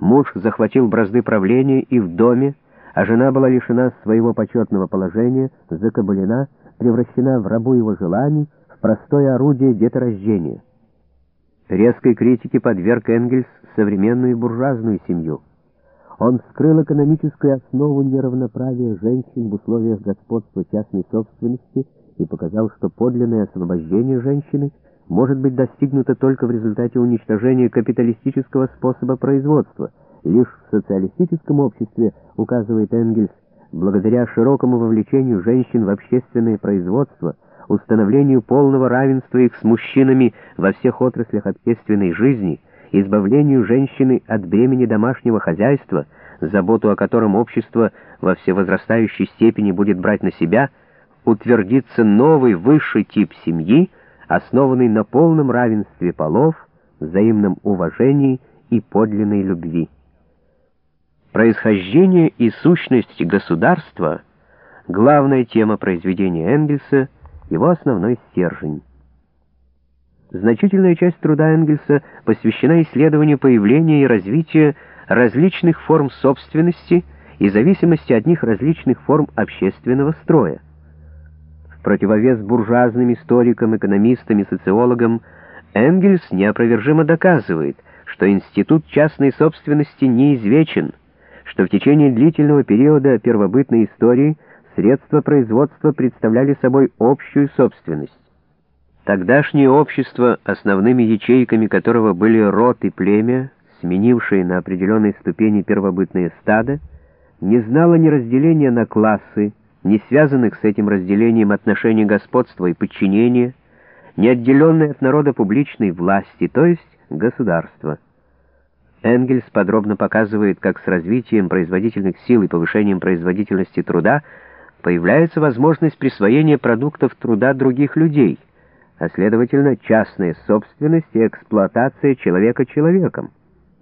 Муж захватил бразды правления и в доме, а жена была лишена своего почетного положения, закабалена, превращена в рабу его желаний, в простое орудие деторождения. Резкой критике подверг Энгельс современную буржуазную семью. Он вскрыл экономическую основу неравноправия женщин в условиях господства частной собственности и показал, что подлинное освобождение женщины может быть достигнуто только в результате уничтожения капиталистического способа производства. Лишь в социалистическом обществе, указывает Энгельс, благодаря широкому вовлечению женщин в общественное производство, установлению полного равенства их с мужчинами во всех отраслях общественной жизни, избавлению женщины от бремени домашнего хозяйства, заботу о котором общество во всевозрастающей степени будет брать на себя, утвердится новый высший тип семьи, основанный на полном равенстве полов, взаимном уважении и подлинной любви. Происхождение и сущность государства — главная тема произведения Энгельса, его основной стержень. Значительная часть труда Энгельса посвящена исследованию появления и развития различных форм собственности и зависимости от них различных форм общественного строя. Противовес буржуазным историкам, экономистам и социологам Энгельс неопровержимо доказывает, что институт частной собственности неизвечен, что в течение длительного периода первобытной истории средства производства представляли собой общую собственность. Тогдашнее общество, основными ячейками которого были род и племя, сменившие на определенной ступени первобытные стада, не знало ни разделения на классы, ни связанных с этим разделением отношений господства и подчинения, ни отделенной от народа публичной власти, то есть государства. Энгельс подробно показывает, как с развитием производительных сил и повышением производительности труда появляется возможность присвоения продуктов труда других людей, а следовательно частная собственность и эксплуатация человека человеком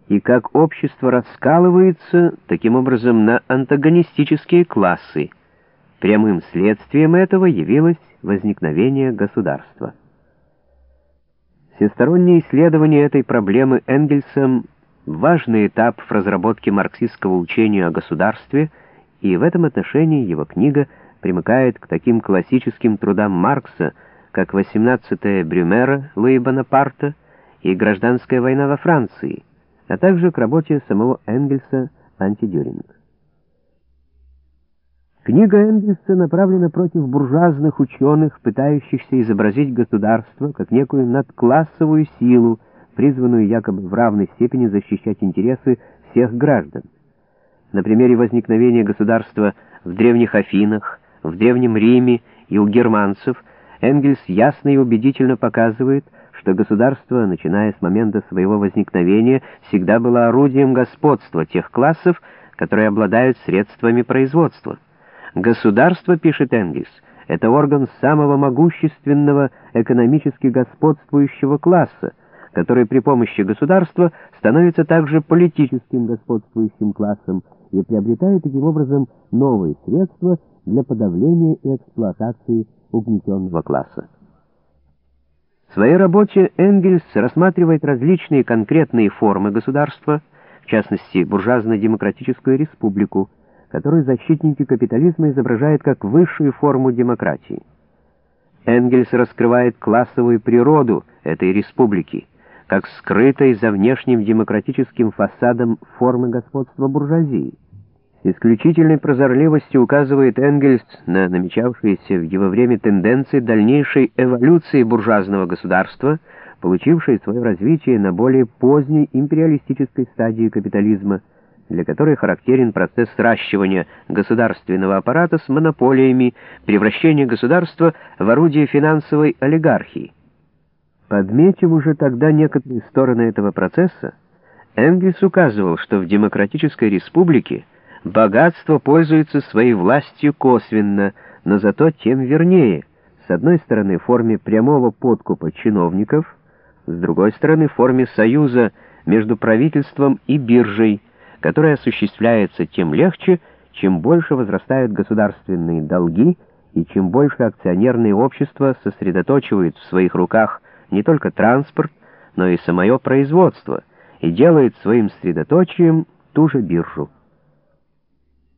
и как общество раскалывается таким образом на антагонистические классы. Прямым следствием этого явилось возникновение государства. Всестороннее исследование этой проблемы Энгельсом — важный этап в разработке марксистского учения о государстве, и в этом отношении его книга примыкает к таким классическим трудам Маркса, как «18-е Брюмера» Луи Бонапарта и «Гражданская война во Франции», а также к работе самого Энгельса «Антидюринг». Книга Энгельса направлена против буржуазных ученых, пытающихся изобразить государство как некую надклассовую силу, призванную якобы в равной степени защищать интересы всех граждан. На примере возникновения государства в древних Афинах, в Древнем Риме и у германцев Энгельс ясно и убедительно показывает, что государство, начиная с момента своего возникновения, всегда было орудием господства тех классов, которые обладают средствами производства. Государство, пишет Энгельс, это орган самого могущественного экономически господствующего класса, который при помощи государства становится также политическим господствующим классом и приобретает таким образом новые средства для подавления и эксплуатации угнетенного класса. В своей работе Энгельс рассматривает различные конкретные формы государства, в частности, буржуазно-демократическую республику, которую защитники капитализма изображают как высшую форму демократии. Энгельс раскрывает классовую природу этой республики, как скрытой за внешним демократическим фасадом формы господства буржуазии исключительной прозорливостью указывает Энгельс на намечавшиеся в его время тенденции дальнейшей эволюции буржуазного государства, получившей свое развитие на более поздней империалистической стадии капитализма, для которой характерен процесс сращивания государственного аппарата с монополиями, превращения государства в орудие финансовой олигархии. Подметив уже тогда некоторые стороны этого процесса, Энгельс указывал, что в демократической республике Богатство пользуется своей властью косвенно, но зато тем вернее. С одной стороны, в форме прямого подкупа чиновников, с другой стороны, в форме союза между правительством и биржей, который осуществляется тем легче, чем больше возрастают государственные долги и чем больше акционерные общества сосредоточивают в своих руках не только транспорт, но и самое производство, и делает своим средоточием ту же биржу.